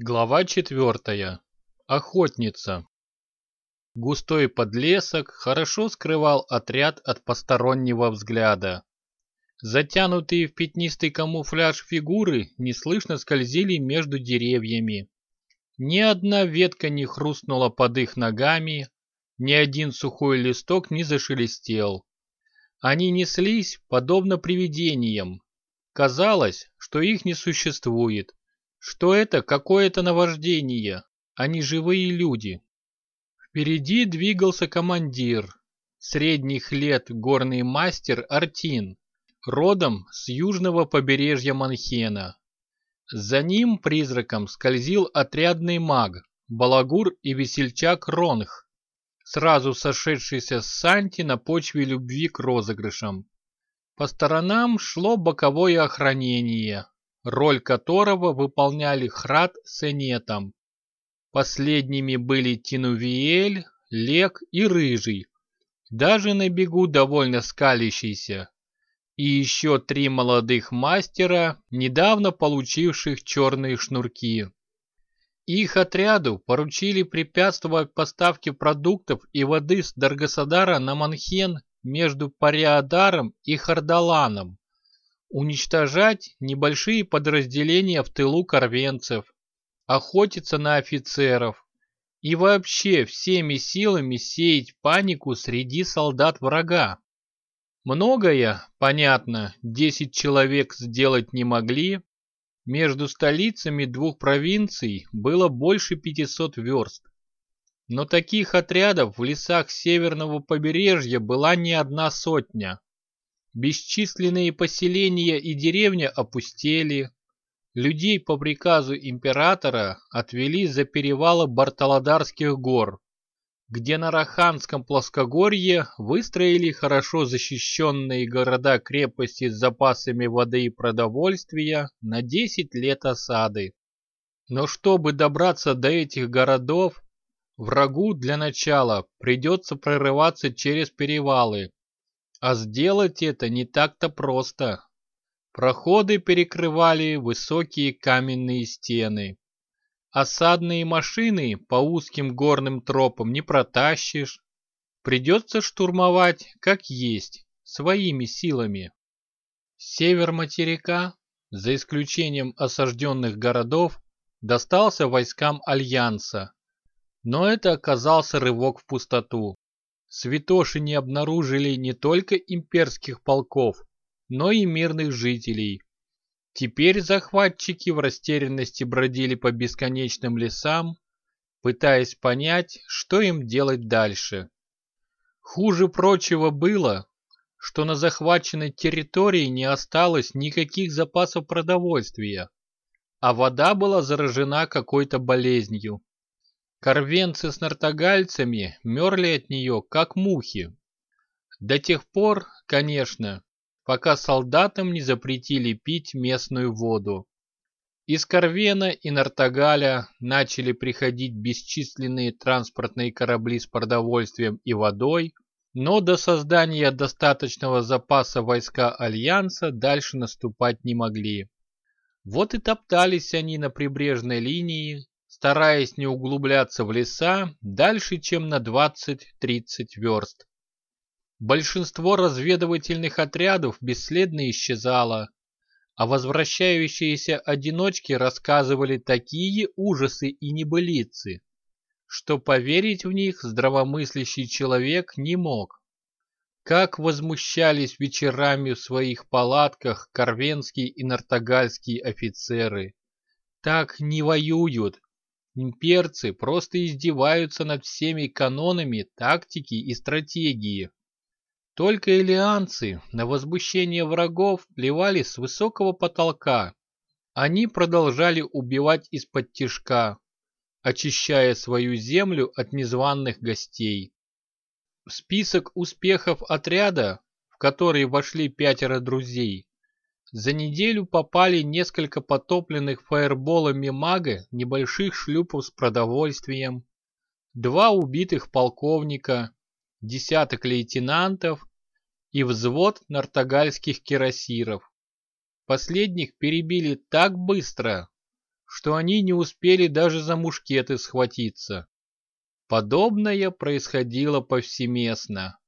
Глава четвертая. Охотница. Густой подлесок хорошо скрывал отряд от постороннего взгляда. Затянутые в пятнистый камуфляж фигуры неслышно скользили между деревьями. Ни одна ветка не хрустнула под их ногами, ни один сухой листок не зашелестел. Они неслись, подобно привидениям. Казалось, что их не существует что это какое-то наваждение, а не живые люди. Впереди двигался командир, средних лет горный мастер Артин, родом с южного побережья Манхена. За ним призраком скользил отрядный маг, балагур и весельчак Ронх, сразу сошедшийся с Санти на почве любви к розыгрышам. По сторонам шло боковое охранение, роль которого выполняли Храд с Энетом. Последними были Тинувиэль, Лек и Рыжий, даже на бегу довольно скалящийся, и еще три молодых мастера, недавно получивших черные шнурки. Их отряду поручили препятствовать поставке продуктов и воды с Даргасадара на Манхен между Париадаром и Хардаланом уничтожать небольшие подразделения в тылу корвенцев, охотиться на офицеров и вообще всеми силами сеять панику среди солдат врага. Многое, понятно, 10 человек сделать не могли, между столицами двух провинций было больше 500 верст. Но таких отрядов в лесах северного побережья была не одна сотня. Бесчисленные поселения и деревни опустели. Людей по приказу императора отвели за перевалы Бартолодарских гор, где на Раханском плоскогорье выстроили хорошо защищенные города-крепости с запасами воды и продовольствия на 10 лет осады. Но чтобы добраться до этих городов, врагу для начала придется прорываться через перевалы, а сделать это не так-то просто. Проходы перекрывали высокие каменные стены. Осадные машины по узким горным тропам не протащишь. Придется штурмовать, как есть, своими силами. Север материка, за исключением осажденных городов, достался войскам Альянса. Но это оказался рывок в пустоту святоши не обнаружили не только имперских полков, но и мирных жителей. Теперь захватчики в растерянности бродили по бесконечным лесам, пытаясь понять, что им делать дальше. Хуже прочего было, что на захваченной территории не осталось никаких запасов продовольствия, а вода была заражена какой-то болезнью. Корвенцы с нартогальцами мерли от нее, как мухи. До тех пор, конечно, пока солдатам не запретили пить местную воду. Из Корвена и Нартагаля начали приходить бесчисленные транспортные корабли с продовольствием и водой, но до создания достаточного запаса войска Альянса дальше наступать не могли. Вот и топтались они на прибрежной линии, стараясь не углубляться в леса дальше, чем на 20-30 верст. Большинство разведывательных отрядов бесследно исчезало, а возвращающиеся одиночки рассказывали такие ужасы и небылицы, что поверить в них здравомыслящий человек не мог. Как возмущались вечерами в своих палатках корвенские и нартогальские офицеры. Так не воюют, Имперцы просто издеваются над всеми канонами тактики и стратегии. Только элианцы на возмущение врагов плевали с высокого потолка. Они продолжали убивать из-под тишка, очищая свою землю от незваных гостей. В список успехов отряда, в который вошли пятеро друзей, за неделю попали несколько потопленных фаерболами мага небольших шлюпов с продовольствием, два убитых полковника, десяток лейтенантов и взвод нартогальских кирасиров. Последних перебили так быстро, что они не успели даже за мушкеты схватиться. Подобное происходило повсеместно,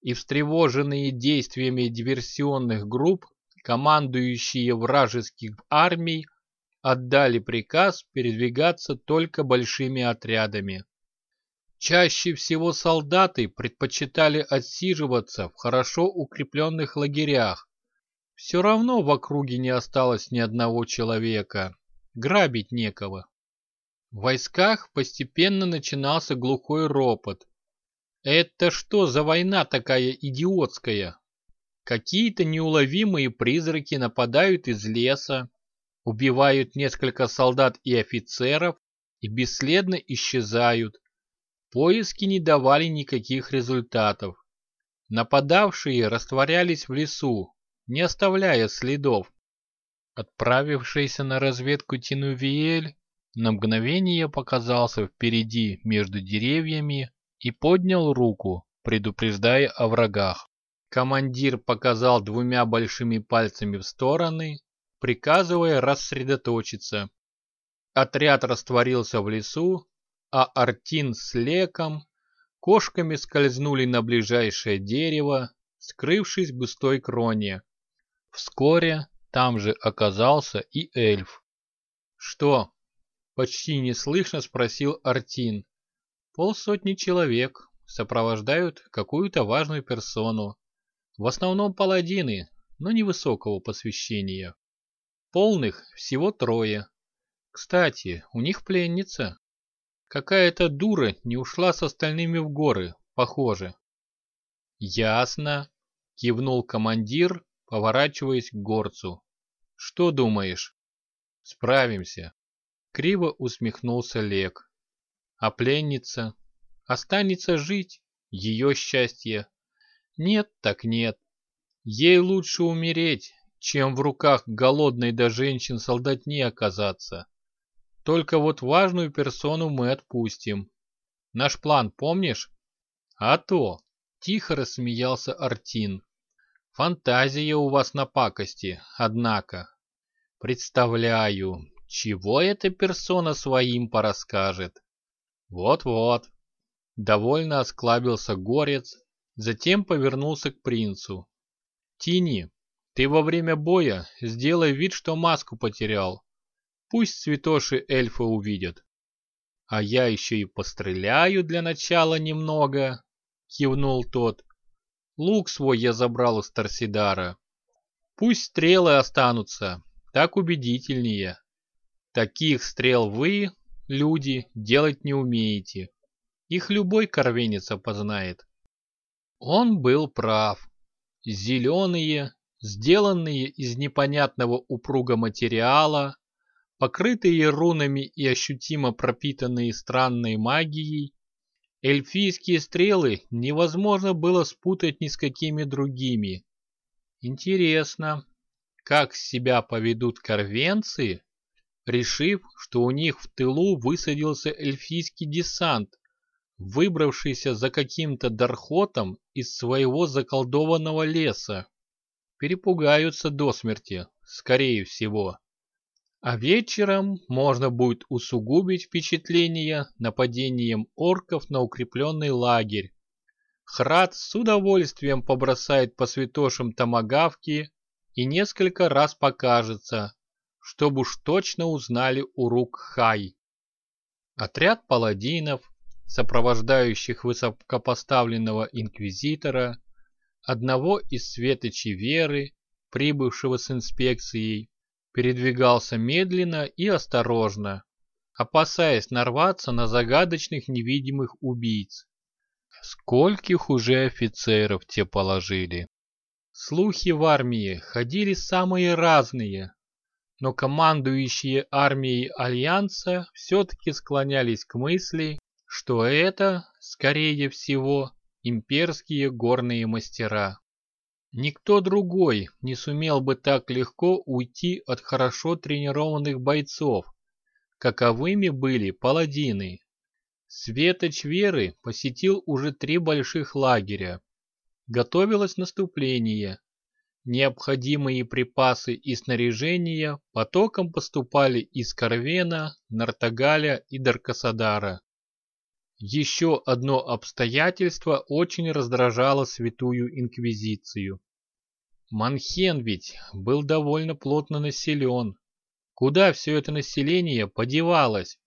и встревоженные действиями диверсионных групп командующие вражеских армий отдали приказ передвигаться только большими отрядами. Чаще всего солдаты предпочитали отсиживаться в хорошо укрепленных лагерях. Все равно в округе не осталось ни одного человека, грабить некого. В войсках постепенно начинался глухой ропот. Это что за война такая идиотская? Какие-то неуловимые призраки нападают из леса, убивают несколько солдат и офицеров и бесследно исчезают. Поиски не давали никаких результатов. Нападавшие растворялись в лесу, не оставляя следов. Отправившийся на разведку Тинувиэль на мгновение показался впереди между деревьями и поднял руку, предупреждая о врагах. Командир показал двумя большими пальцами в стороны, приказывая рассредоточиться. Отряд растворился в лесу, а Артин с Леком кошками скользнули на ближайшее дерево, скрывшись в густой кроне. Вскоре там же оказался и эльф. «Что?» — почти неслышно спросил Артин. «Полсотни человек сопровождают какую-то важную персону. В основном паладины, но невысокого посвящения. Полных всего трое. Кстати, у них пленница. Какая-то дура не ушла с остальными в горы, похоже. Ясно, кивнул командир, поворачиваясь к горцу. Что думаешь? Справимся. Криво усмехнулся Лек. А пленница? Останется жить, ее счастье. Нет так нет. Ей лучше умереть, чем в руках голодной до женщин солдатни оказаться. Только вот важную персону мы отпустим. Наш план помнишь? А то, тихо рассмеялся Артин. Фантазия у вас на пакости, однако. Представляю, чего эта персона своим порасскажет. Вот-вот. Довольно осклабился горец, Затем повернулся к принцу. «Тини, ты во время боя сделай вид, что маску потерял. Пусть святоши эльфы увидят. А я еще и постреляю для начала немного», — кивнул тот. «Лук свой я забрал из Торсидара. Пусть стрелы останутся, так убедительнее. Таких стрел вы, люди, делать не умеете. Их любой корвенец опознает. Он был прав. Зеленые, сделанные из непонятного упруга материала, покрытые рунами и ощутимо пропитанные странной магией, эльфийские стрелы невозможно было спутать ни с какими другими. Интересно, как себя поведут корвенцы, решив, что у них в тылу высадился эльфийский десант, выбравшийся за каким-то дархотом из своего заколдованного леса. Перепугаются до смерти, скорее всего. А вечером можно будет усугубить впечатление нападением орков на укрепленный лагерь. Храд с удовольствием побросает по святошам томагавки и несколько раз покажется, чтобы уж точно узнали у рук Хай. Отряд паладинов сопровождающих высокопоставленного инквизитора, одного из светочей веры, прибывшего с инспекцией, передвигался медленно и осторожно, опасаясь нарваться на загадочных невидимых убийц. Скольких уже офицеров те положили? Слухи в армии ходили самые разные, но командующие армией Альянса все-таки склонялись к мысли, что это, скорее всего, имперские горные мастера. Никто другой не сумел бы так легко уйти от хорошо тренированных бойцов, каковыми были паладины. Светоч Веры посетил уже три больших лагеря. Готовилось наступление. необходимые припасы и снаряжение потоком поступали из Карвена, Нартагаля и Даркасадара. Еще одно обстоятельство очень раздражало Святую Инквизицию. Манхен ведь был довольно плотно населен. Куда все это население подевалось?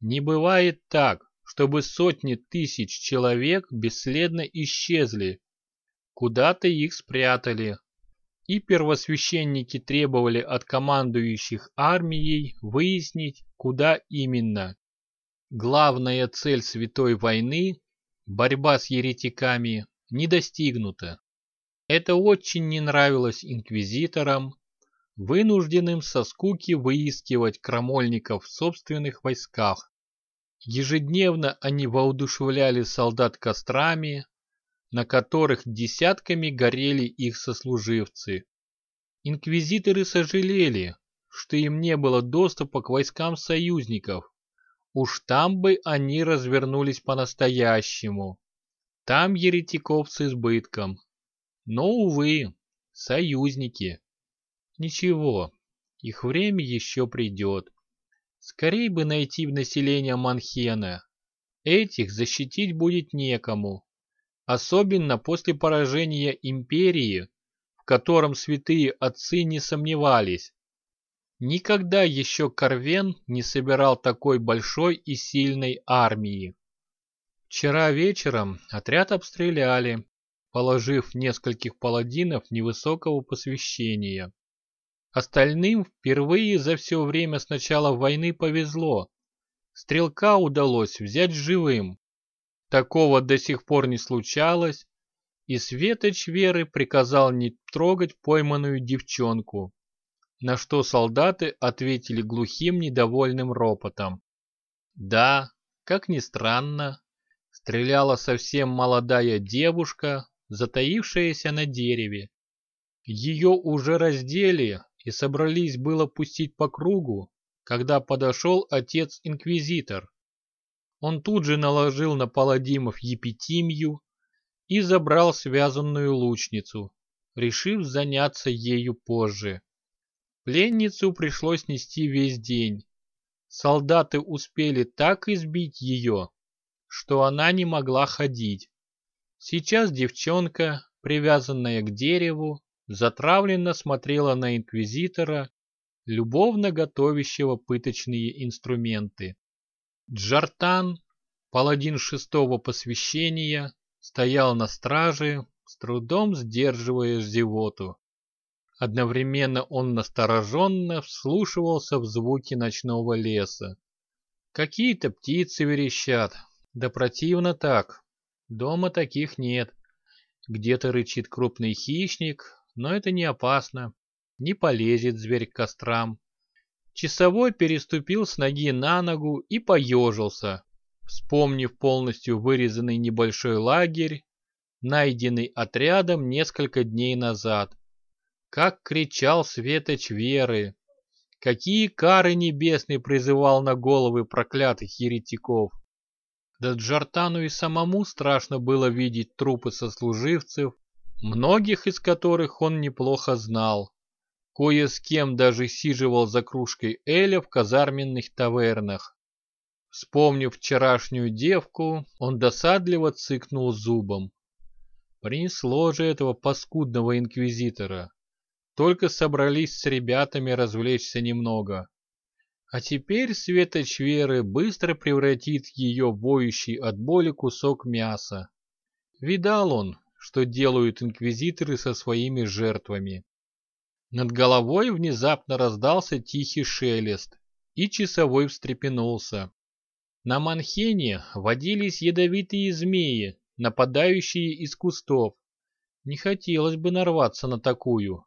Не бывает так, чтобы сотни тысяч человек бесследно исчезли. Куда-то их спрятали. И первосвященники требовали от командующих армией выяснить, куда именно. Главная цель Святой войны – борьба с еретиками – не достигнута. Это очень не нравилось инквизиторам, вынужденным со скуки выискивать крамольников в собственных войсках. Ежедневно они воодушевляли солдат кострами, на которых десятками горели их сослуживцы. Инквизиторы сожалели, что им не было доступа к войскам союзников, Уж там бы они развернулись по-настоящему. Там еретиков с избытком. Но, увы, союзники. Ничего, их время еще придет. Скорей бы найти в население Манхена. Этих защитить будет некому. Особенно после поражения империи, в котором святые отцы не сомневались. Никогда еще Карвен не собирал такой большой и сильной армии. Вчера вечером отряд обстреляли, положив нескольких паладинов невысокого посвящения. Остальным впервые за все время с начала войны повезло. Стрелка удалось взять живым. Такого до сих пор не случалось, и Светоч Веры приказал не трогать пойманную девчонку на что солдаты ответили глухим недовольным ропотом. Да, как ни странно, стреляла совсем молодая девушка, затаившаяся на дереве. Ее уже раздели и собрались было пустить по кругу, когда подошел отец-инквизитор. Он тут же наложил на паладимов епитимию и забрал связанную лучницу, решив заняться ею позже. Пленницу пришлось нести весь день. Солдаты успели так избить ее, что она не могла ходить. Сейчас девчонка, привязанная к дереву, затравленно смотрела на инквизитора, любовно готовящего пыточные инструменты. Джартан, паладин шестого посвящения, стоял на страже, с трудом сдерживая зевоту. Одновременно он настороженно вслушивался в звуки ночного леса. Какие-то птицы верещат, да противно так. Дома таких нет. Где-то рычит крупный хищник, но это не опасно. Не полезет зверь к кострам. Часовой переступил с ноги на ногу и поежился, вспомнив полностью вырезанный небольшой лагерь, найденный отрядом несколько дней назад. Как кричал светоч веры! Какие кары небесные призывал на головы проклятых еретиков! Да Джартану и самому страшно было видеть трупы сослуживцев, многих из которых он неплохо знал. Кое с кем даже сиживал за кружкой Эля в казарменных тавернах. Вспомнив вчерашнюю девку, он досадливо цыкнул зубом. Принесло же этого паскудного инквизитора. Только собрались с ребятами развлечься немного. А теперь светоч веры быстро превратит ее воющий от боли кусок мяса. Видал он, что делают инквизиторы со своими жертвами. Над головой внезапно раздался тихий шелест, и часовой встрепенулся. На Манхене водились ядовитые змеи, нападающие из кустов. Не хотелось бы нарваться на такую.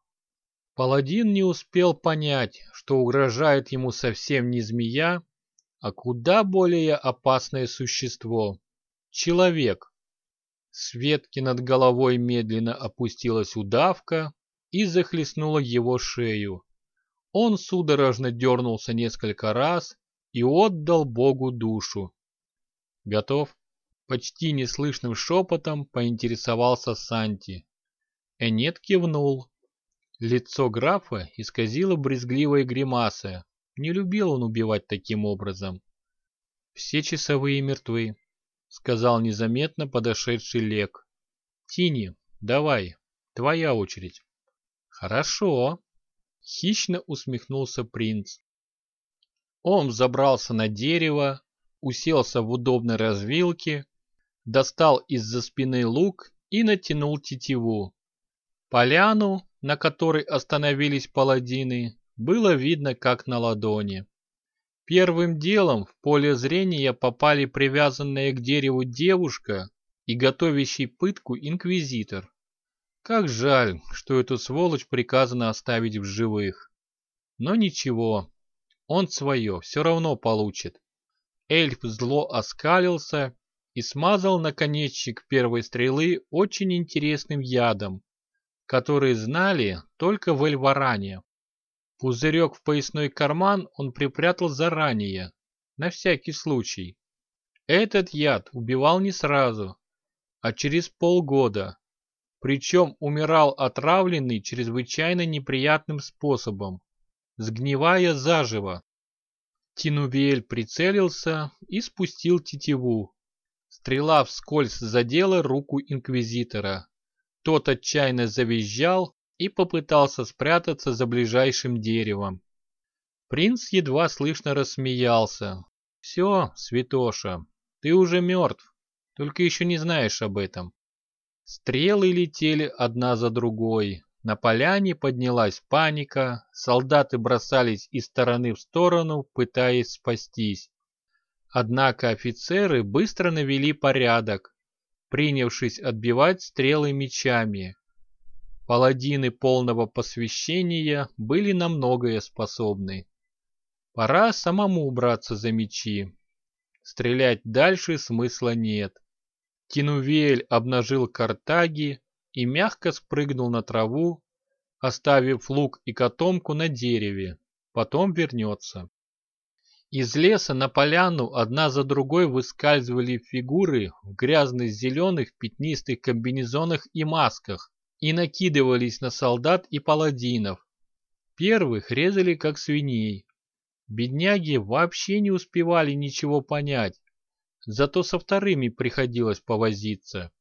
Паладин не успел понять, что угрожает ему совсем не змея, а куда более опасное существо — человек. С ветки над головой медленно опустилась удавка и захлестнула его шею. Он судорожно дернулся несколько раз и отдал Богу душу. «Готов?» — почти неслышным шепотом поинтересовался Санти. Энет кивнул Лицо графа исказило брезгливая гримаса. Не любил он убивать таким образом. «Все часовые мертвы», — сказал незаметно подошедший Лек. «Тини, давай, твоя очередь». «Хорошо», — хищно усмехнулся принц. Он забрался на дерево, уселся в удобной развилке, достал из-за спины лук и натянул тетиву. Поляну, на которой остановились паладины, было видно как на ладони. Первым делом в поле зрения попали привязанная к дереву девушка и готовящий пытку инквизитор. Как жаль, что эту сволочь приказано оставить в живых. Но ничего, он свое все равно получит. Эльф зло оскалился и смазал наконечник первой стрелы очень интересным ядом, который знали только в Эльваране. Пузырек в поясной карман он припрятал заранее, на всякий случай. Этот яд убивал не сразу, а через полгода, причем умирал отравленный чрезвычайно неприятным способом, сгнивая заживо. Тинувель прицелился и спустил тетиву. Стрела вскользь задела руку инквизитора. Тот отчаянно завизжал и попытался спрятаться за ближайшим деревом. Принц едва слышно рассмеялся. «Все, святоша, ты уже мертв, только еще не знаешь об этом». Стрелы летели одна за другой. На поляне поднялась паника, солдаты бросались из стороны в сторону, пытаясь спастись. Однако офицеры быстро навели порядок, принявшись отбивать стрелы мечами. Паладины полного посвящения были на многое способны. Пора самому убраться за мечи. Стрелять дальше смысла нет. Тинувель обнажил картаги и мягко спрыгнул на траву, оставив лук и котомку на дереве. Потом вернется. Из леса на поляну одна за другой выскальзывали фигуры в грязных зеленых пятнистых комбинезонах и масках и накидывались на солдат и паладинов. Первых резали как свиней. Бедняги вообще не успевали ничего понять, зато со вторыми приходилось повозиться.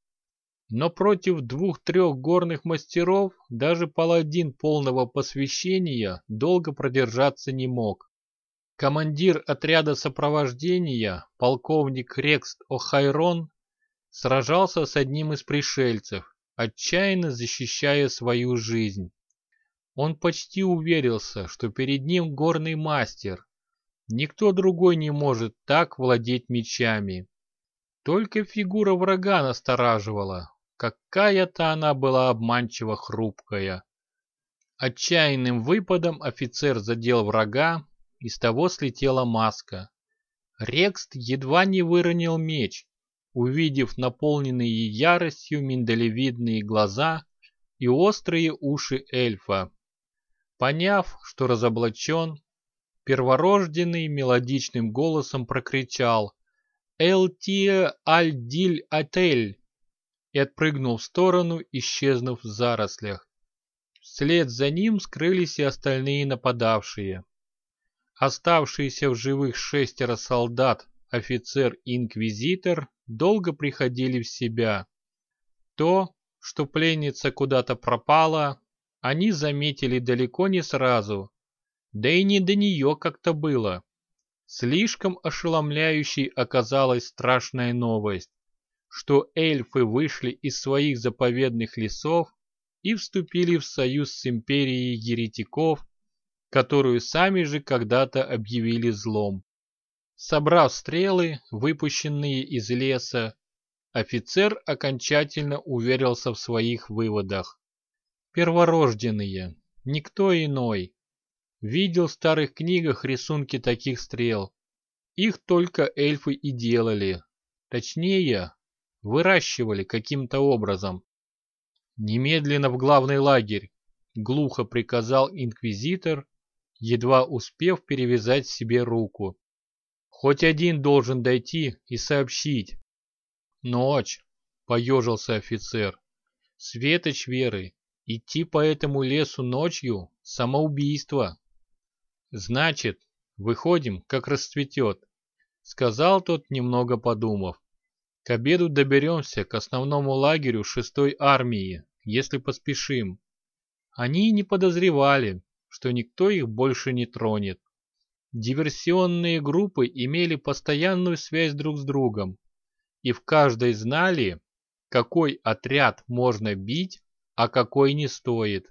Но против двух-трех горных мастеров даже паладин полного посвящения долго продержаться не мог. Командир отряда сопровождения, полковник Рекст О'Хайрон, сражался с одним из пришельцев, отчаянно защищая свою жизнь. Он почти уверился, что перед ним горный мастер. Никто другой не может так владеть мечами. Только фигура врага настораживала. Какая-то она была обманчиво хрупкая. Отчаянным выпадом офицер задел врага, и с того слетела маска. Рекст едва не выронил меч, увидев наполненные яростью миндалевидные глаза и острые уши эльфа. Поняв, что разоблачен, перворожденный мелодичным голосом прокричал «Элтие аль-диль атель!» и отпрыгнул в сторону, исчезнув в зарослях. Вслед за ним скрылись и остальные нападавшие. Оставшиеся в живых шестеро солдат, офицер и инквизитор долго приходили в себя. То, что пленница куда-то пропала, они заметили далеко не сразу, да и не до нее как-то было. Слишком ошеломляющей оказалась страшная новость, что эльфы вышли из своих заповедных лесов и вступили в союз с империей еретиков, которую сами же когда-то объявили злом. Собрав стрелы, выпущенные из леса, офицер окончательно уверился в своих выводах. Перворожденные, никто иной. Видел в старых книгах рисунки таких стрел. Их только эльфы и делали. Точнее, выращивали каким-то образом. Немедленно в главный лагерь, глухо приказал инквизитор, едва успев перевязать себе руку. Хоть один должен дойти и сообщить. Ночь, поежился офицер. Светоч Веры, Идти по этому лесу ночью – самоубийство. Значит, выходим, как расцветет, сказал тот, немного подумав. К обеду доберемся к основному лагерю шестой армии, если поспешим. Они не подозревали, что никто их больше не тронет. Диверсионные группы имели постоянную связь друг с другом, и в каждой знали, какой отряд можно бить, а какой не стоит.